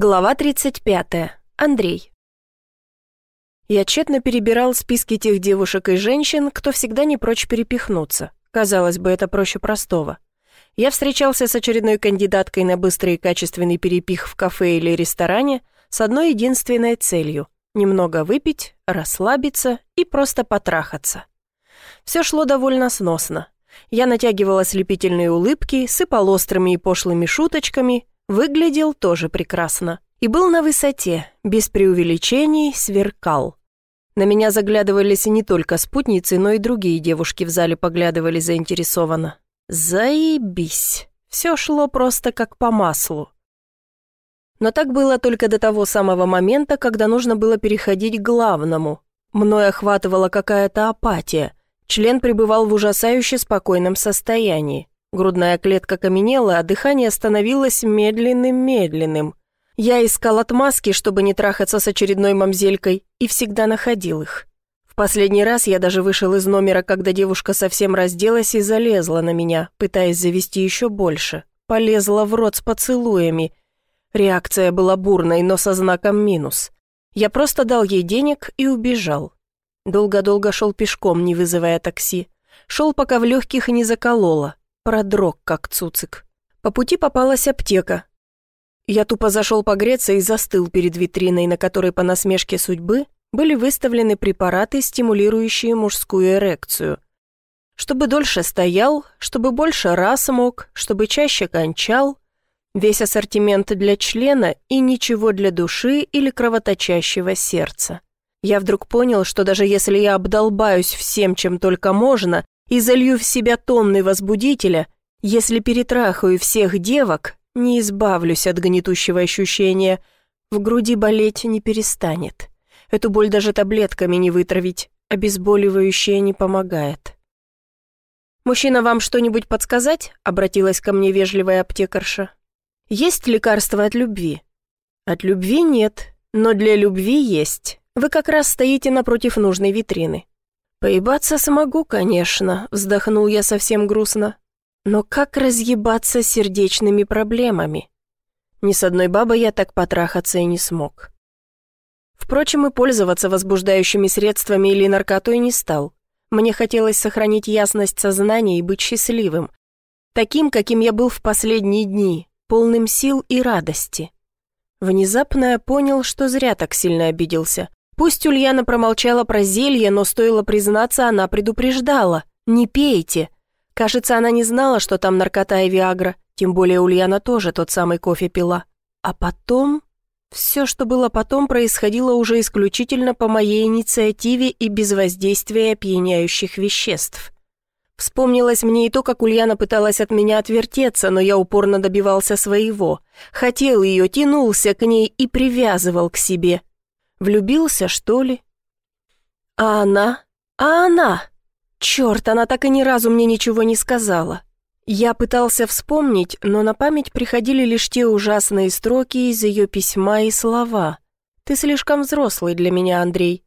Глава 35. Андрей. Я тщетно перебирал списки тех девушек и женщин, кто всегда не прочь перепихнуться. Казалось бы, это проще простого. Я встречался с очередной кандидаткой на быстрый и качественный перепих в кафе или ресторане с одной единственной целью – немного выпить, расслабиться и просто потрахаться. Все шло довольно сносно. Я натягивала слепительные улыбки, сыпал острыми и пошлыми шуточками – Выглядел тоже прекрасно. И был на высоте, без преувеличений, сверкал. На меня заглядывались не только спутницы, но и другие девушки в зале поглядывали заинтересованно. Заебись. Все шло просто как по маслу. Но так было только до того самого момента, когда нужно было переходить к главному. Мной охватывала какая-то апатия. Член пребывал в ужасающе спокойном состоянии. Грудная клетка каменела, а дыхание становилось медленным-медленным. Я искал отмазки, чтобы не трахаться с очередной мамзелькой, и всегда находил их. В последний раз я даже вышел из номера, когда девушка совсем разделась и залезла на меня, пытаясь завести еще больше. Полезла в рот с поцелуями. Реакция была бурной, но со знаком минус. Я просто дал ей денег и убежал. Долго-долго шел пешком, не вызывая такси. Шел, пока в легких не закололо продрог, как цуцик. По пути попалась аптека. Я тупо зашел погреться и застыл перед витриной, на которой по насмешке судьбы были выставлены препараты, стимулирующие мужскую эрекцию. Чтобы дольше стоял, чтобы больше раз мог, чтобы чаще кончал, весь ассортимент для члена и ничего для души или кровоточащего сердца. Я вдруг понял, что даже если я обдолбаюсь всем, чем только можно, и залью в себя тонны возбудителя, если перетрахаю всех девок, не избавлюсь от гнетущего ощущения, в груди болеть не перестанет. Эту боль даже таблетками не вытравить, обезболивающее не помогает. «Мужчина, вам что-нибудь подсказать?» — обратилась ко мне вежливая аптекарша. «Есть лекарство от любви?» «От любви нет, но для любви есть. Вы как раз стоите напротив нужной витрины. «Поебаться смогу, конечно», — вздохнул я совсем грустно. «Но как разъебаться сердечными проблемами? Ни с одной бабой я так потрахаться и не смог». Впрочем, и пользоваться возбуждающими средствами или наркотой не стал. Мне хотелось сохранить ясность сознания и быть счастливым. Таким, каким я был в последние дни, полным сил и радости. Внезапно я понял, что зря так сильно обиделся. Пусть Ульяна промолчала про зелье, но стоило признаться, она предупреждала. «Не пейте». Кажется, она не знала, что там наркота и виагра, тем более Ульяна тоже тот самый кофе пила. А потом... Все, что было потом, происходило уже исключительно по моей инициативе и без воздействия опьяняющих веществ. Вспомнилось мне и то, как Ульяна пыталась от меня отвертеться, но я упорно добивался своего. Хотел ее, тянулся к ней и привязывал к себе. Влюбился, что ли? А она? А она? Черт, она так и ни разу мне ничего не сказала. Я пытался вспомнить, но на память приходили лишь те ужасные строки из ее письма и слова. «Ты слишком взрослый для меня, Андрей».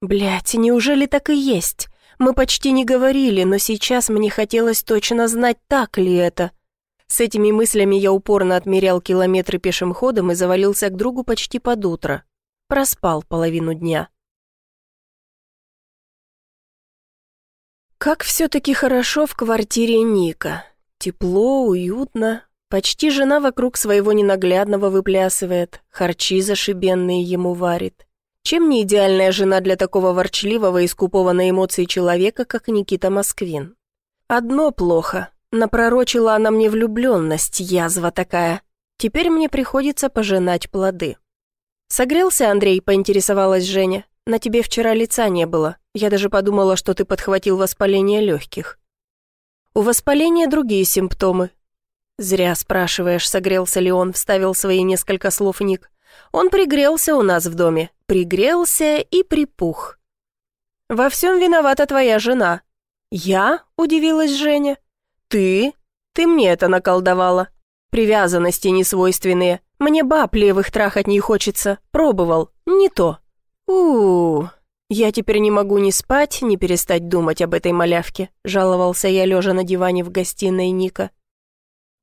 Блять, неужели так и есть? Мы почти не говорили, но сейчас мне хотелось точно знать, так ли это. С этими мыслями я упорно отмерял километры пешим ходом и завалился к другу почти под утро. Проспал половину дня. Как все-таки хорошо в квартире Ника. Тепло, уютно. Почти жена вокруг своего ненаглядного выплясывает, харчи зашибенные ему варит. Чем не идеальная жена для такого ворчливого и скупого на эмоции человека, как Никита Москвин? Одно плохо. Напророчила она мне влюбленность, язва такая. Теперь мне приходится пожинать плоды. «Согрелся, Андрей?» – поинтересовалась Женя. «На тебе вчера лица не было. Я даже подумала, что ты подхватил воспаление легких». «У воспаления другие симптомы». «Зря спрашиваешь, согрелся ли он», – вставил свои несколько слов Ник. «Он пригрелся у нас в доме. Пригрелся и припух». «Во всем виновата твоя жена». «Я?» – удивилась Женя. «Ты? Ты мне это наколдовала. Привязанности несвойственные. Мне баб левых трахать не хочется. Пробовал. Не то. у у. Я теперь не могу ни спать, ни перестать думать об этой малявке», жаловался я, лежа на диване в гостиной Ника.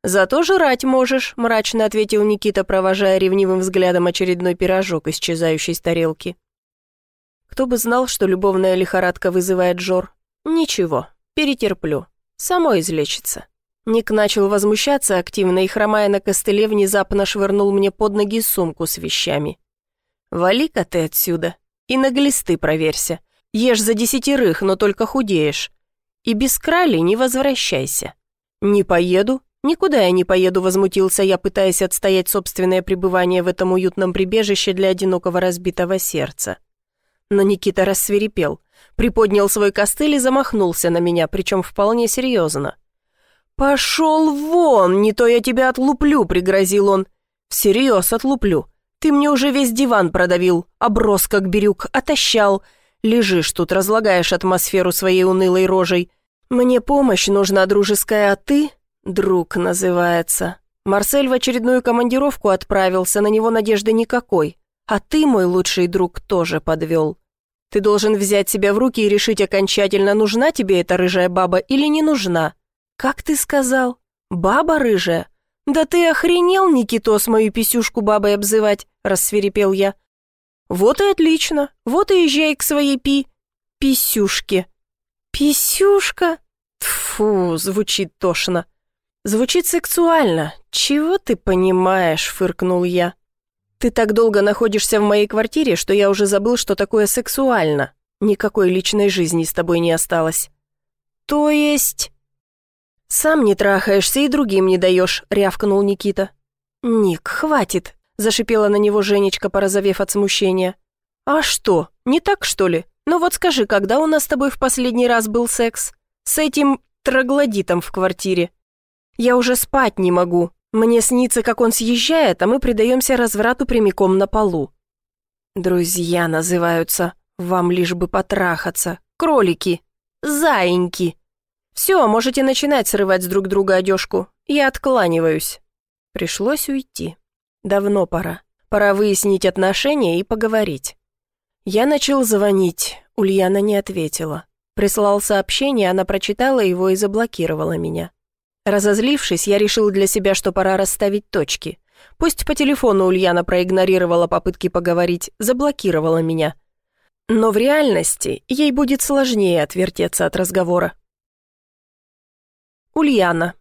«Зато жрать можешь», — мрачно ответил Никита, провожая ревнивым взглядом очередной пирожок, исчезающий с тарелки. Кто бы знал, что любовная лихорадка вызывает жор. Ничего, перетерплю. Само излечится. Ник начал возмущаться активно и, хромая на костыле, внезапно швырнул мне под ноги сумку с вещами. «Вали-ка ты отсюда и на глисты проверься. Ешь за десятерых, но только худеешь. И без крали не возвращайся». «Не поеду, никуда я не поеду», — возмутился я, пытаясь отстоять собственное пребывание в этом уютном прибежище для одинокого разбитого сердца. Но Никита рассверепел, приподнял свой костыль и замахнулся на меня, причем вполне серьезно. «Пошел вон, не то я тебя отлуплю», — пригрозил он. «Всерьез отлуплю. Ты мне уже весь диван продавил, оброс как бирюк, отощал. Лежишь тут, разлагаешь атмосферу своей унылой рожей. Мне помощь нужна дружеская, а ты...» «Друг называется». Марсель в очередную командировку отправился, на него надежды никакой. А ты, мой лучший друг, тоже подвел. Ты должен взять себя в руки и решить окончательно, нужна тебе эта рыжая баба или не нужна. «Как ты сказал? Баба рыжая? Да ты охренел, Никитос, мою писюшку бабой обзывать?» – рассверепел я. «Вот и отлично. Вот и езжай к своей пи... писюшке». «Писюшка?» Тфу, звучит тошно. «Звучит сексуально. Чего ты понимаешь?» – фыркнул я. «Ты так долго находишься в моей квартире, что я уже забыл, что такое сексуально. Никакой личной жизни с тобой не осталось». «То есть...» «Сам не трахаешься и другим не даешь», — рявкнул Никита. «Ник, хватит», — зашипела на него Женечка, порозовев от смущения. «А что, не так, что ли? Ну вот скажи, когда у нас с тобой в последний раз был секс? С этим троглодитом в квартире. Я уже спать не могу. Мне снится, как он съезжает, а мы предаемся разврату прямиком на полу». «Друзья называются. Вам лишь бы потрахаться. Кролики. Заиньки». «Все, можете начинать срывать с друг друга одежку. Я откланиваюсь». Пришлось уйти. Давно пора. Пора выяснить отношения и поговорить. Я начал звонить. Ульяна не ответила. Прислал сообщение, она прочитала его и заблокировала меня. Разозлившись, я решил для себя, что пора расставить точки. Пусть по телефону Ульяна проигнорировала попытки поговорить, заблокировала меня. Но в реальности ей будет сложнее отвертеться от разговора. Ульяна.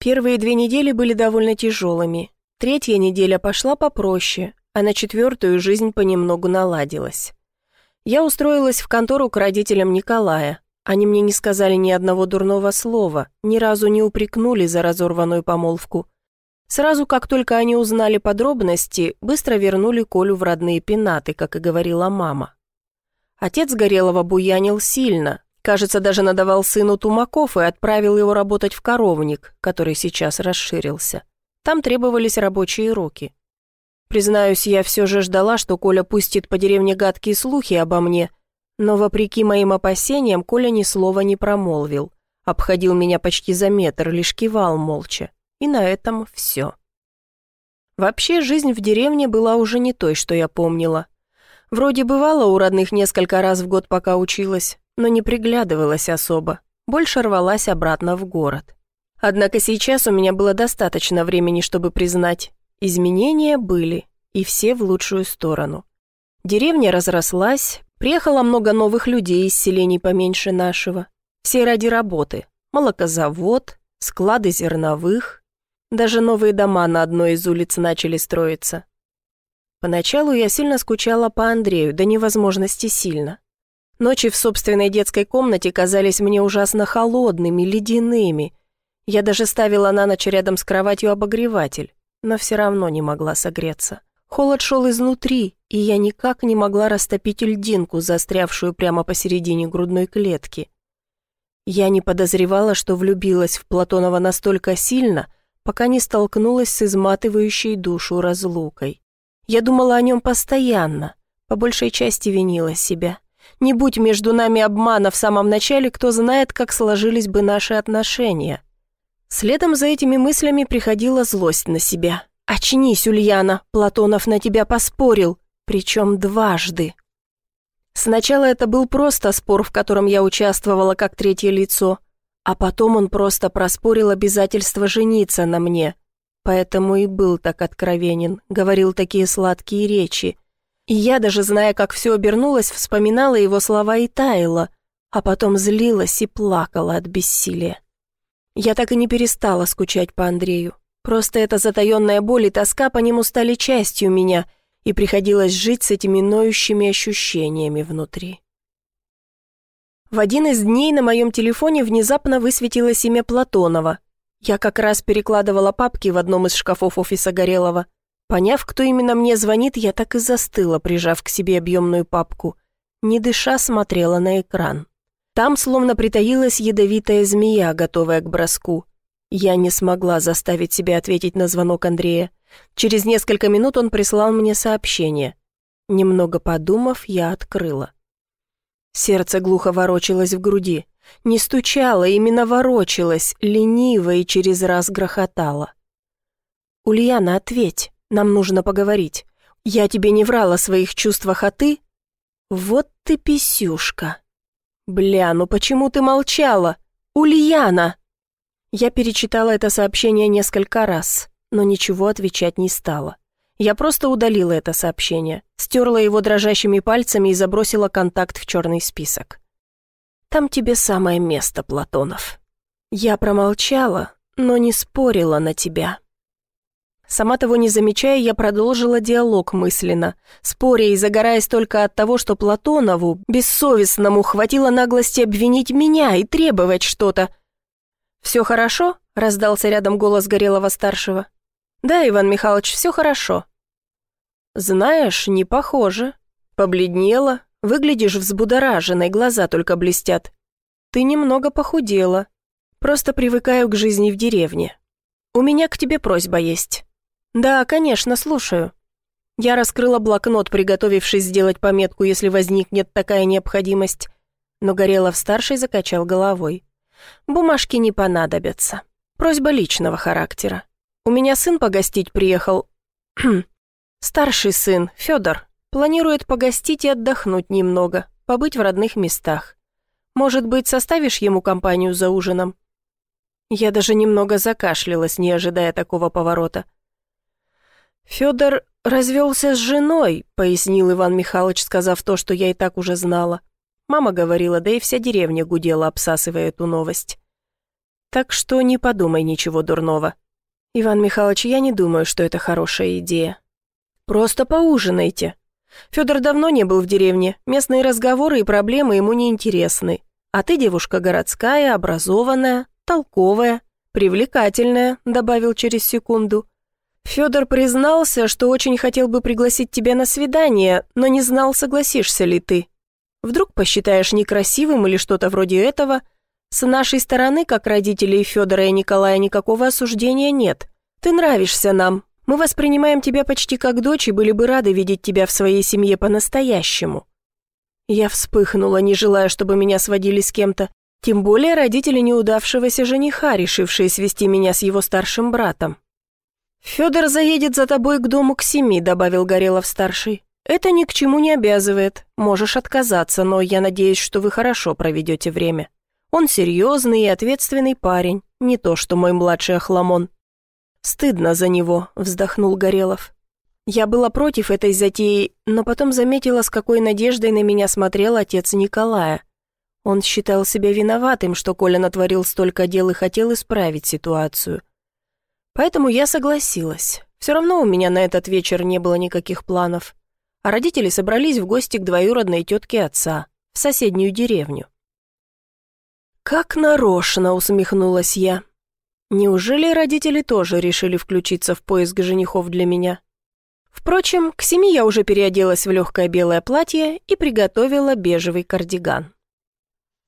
Первые две недели были довольно тяжелыми. Третья неделя пошла попроще, а на четвертую жизнь понемногу наладилась. Я устроилась в контору к родителям Николая. Они мне не сказали ни одного дурного слова, ни разу не упрекнули за разорванную помолвку. Сразу, как только они узнали подробности, быстро вернули Колю в родные пенаты, как и говорила мама. Отец Горелого буянил сильно, Кажется, даже надавал сыну тумаков и отправил его работать в коровник, который сейчас расширился. Там требовались рабочие руки. Признаюсь, я все же ждала, что Коля пустит по деревне гадкие слухи обо мне, но, вопреки моим опасениям, Коля ни слова не промолвил. Обходил меня почти за метр, лишь кивал молча. И на этом все. Вообще, жизнь в деревне была уже не той, что я помнила. Вроде бывала у родных несколько раз в год, пока училась, но не приглядывалась особо, больше рвалась обратно в город. Однако сейчас у меня было достаточно времени, чтобы признать, изменения были, и все в лучшую сторону. Деревня разрослась, приехало много новых людей из селений поменьше нашего. Все ради работы. Молокозавод, склады зерновых. Даже новые дома на одной из улиц начали строиться. Поначалу я сильно скучала по Андрею, до невозможности сильно. Ночи в собственной детской комнате казались мне ужасно холодными, ледяными. Я даже ставила на ночь рядом с кроватью обогреватель, но все равно не могла согреться. Холод шел изнутри, и я никак не могла растопить льдинку, застрявшую прямо посередине грудной клетки. Я не подозревала, что влюбилась в Платонова настолько сильно, пока не столкнулась с изматывающей душу разлукой. Я думала о нем постоянно, по большей части винила себя. Не будь между нами обмана в самом начале, кто знает, как сложились бы наши отношения. Следом за этими мыслями приходила злость на себя. «Очнись, Ульяна, Платонов на тебя поспорил, причем дважды». Сначала это был просто спор, в котором я участвовала как третье лицо, А потом он просто проспорил обязательство жениться на мне. Поэтому и был так откровенен, говорил такие сладкие речи. И я, даже зная, как все обернулось, вспоминала его слова и таяла, а потом злилась и плакала от бессилия. Я так и не перестала скучать по Андрею. Просто эта затаенная боль и тоска по нему стали частью меня, и приходилось жить с этими ноющими ощущениями внутри. В один из дней на моем телефоне внезапно высветилось имя Платонова. Я как раз перекладывала папки в одном из шкафов офиса Горелого. Поняв, кто именно мне звонит, я так и застыла, прижав к себе объемную папку. Не дыша, смотрела на экран. Там словно притаилась ядовитая змея, готовая к броску. Я не смогла заставить себя ответить на звонок Андрея. Через несколько минут он прислал мне сообщение. Немного подумав, я открыла. Сердце глухо ворочалось в груди. Не стучало, именно ворочалось, лениво и через раз грохотало. «Ульяна, ответь, нам нужно поговорить. Я тебе не врала о своих чувствах, а ты...» «Вот ты писюшка!» «Бля, ну почему ты молчала? Ульяна!» Я перечитала это сообщение несколько раз, но ничего отвечать не стала. Я просто удалила это сообщение, стерла его дрожащими пальцами и забросила контакт в черный список. «Там тебе самое место, Платонов». Я промолчала, но не спорила на тебя. Сама того не замечая, я продолжила диалог мысленно, споря и загораясь только от того, что Платонову, бессовестному, хватило наглости обвинить меня и требовать что-то. «Все хорошо?» — раздался рядом голос Горелого-старшего. «Да, Иван Михайлович, все хорошо». «Знаешь, не похоже. Побледнела, выглядишь взбудораженной, глаза только блестят. Ты немного похудела. Просто привыкаю к жизни в деревне. У меня к тебе просьба есть». «Да, конечно, слушаю». Я раскрыла блокнот, приготовившись сделать пометку, если возникнет такая необходимость. Но Горелов-старший закачал головой. «Бумажки не понадобятся. Просьба личного характера. У меня сын погостить приехал. Старший сын, Федор, планирует погостить и отдохнуть немного, побыть в родных местах. Может быть, составишь ему компанию за ужином?» Я даже немного закашлялась, не ожидая такого поворота. «Федор развелся с женой», — пояснил Иван Михайлович, сказав то, что я и так уже знала. Мама говорила, да и вся деревня гудела, обсасывая эту новость. «Так что не подумай ничего дурного. «Иван Михайлович, я не думаю, что это хорошая идея. Просто поужинайте. Федор давно не был в деревне, местные разговоры и проблемы ему не интересны. А ты девушка городская, образованная, толковая, привлекательная», добавил через секунду. Федор признался, что очень хотел бы пригласить тебя на свидание, но не знал, согласишься ли ты. Вдруг посчитаешь некрасивым или что-то вроде этого – с нашей стороны, как родителей Федора и Николая, никакого осуждения нет. Ты нравишься нам. Мы воспринимаем тебя почти как дочь и были бы рады видеть тебя в своей семье по-настоящему». Я вспыхнула, не желая, чтобы меня сводили с кем-то. Тем более родители неудавшегося жениха, решившие свести меня с его старшим братом. «Федор заедет за тобой к дому к семи», — добавил Горелов-старший. «Это ни к чему не обязывает. Можешь отказаться, но я надеюсь, что вы хорошо проведете время». Он серьезный и ответственный парень, не то что мой младший охламон. «Стыдно за него», — вздохнул Горелов. Я была против этой затеи, но потом заметила, с какой надеждой на меня смотрел отец Николая. Он считал себя виноватым, что Коля натворил столько дел и хотел исправить ситуацию. Поэтому я согласилась. Все равно у меня на этот вечер не было никаких планов. А родители собрались в гости к двоюродной тетке отца, в соседнюю деревню. «Как нарочно!» — усмехнулась я. «Неужели родители тоже решили включиться в поиск женихов для меня?» Впрочем, к семи я уже переоделась в легкое белое платье и приготовила бежевый кардиган.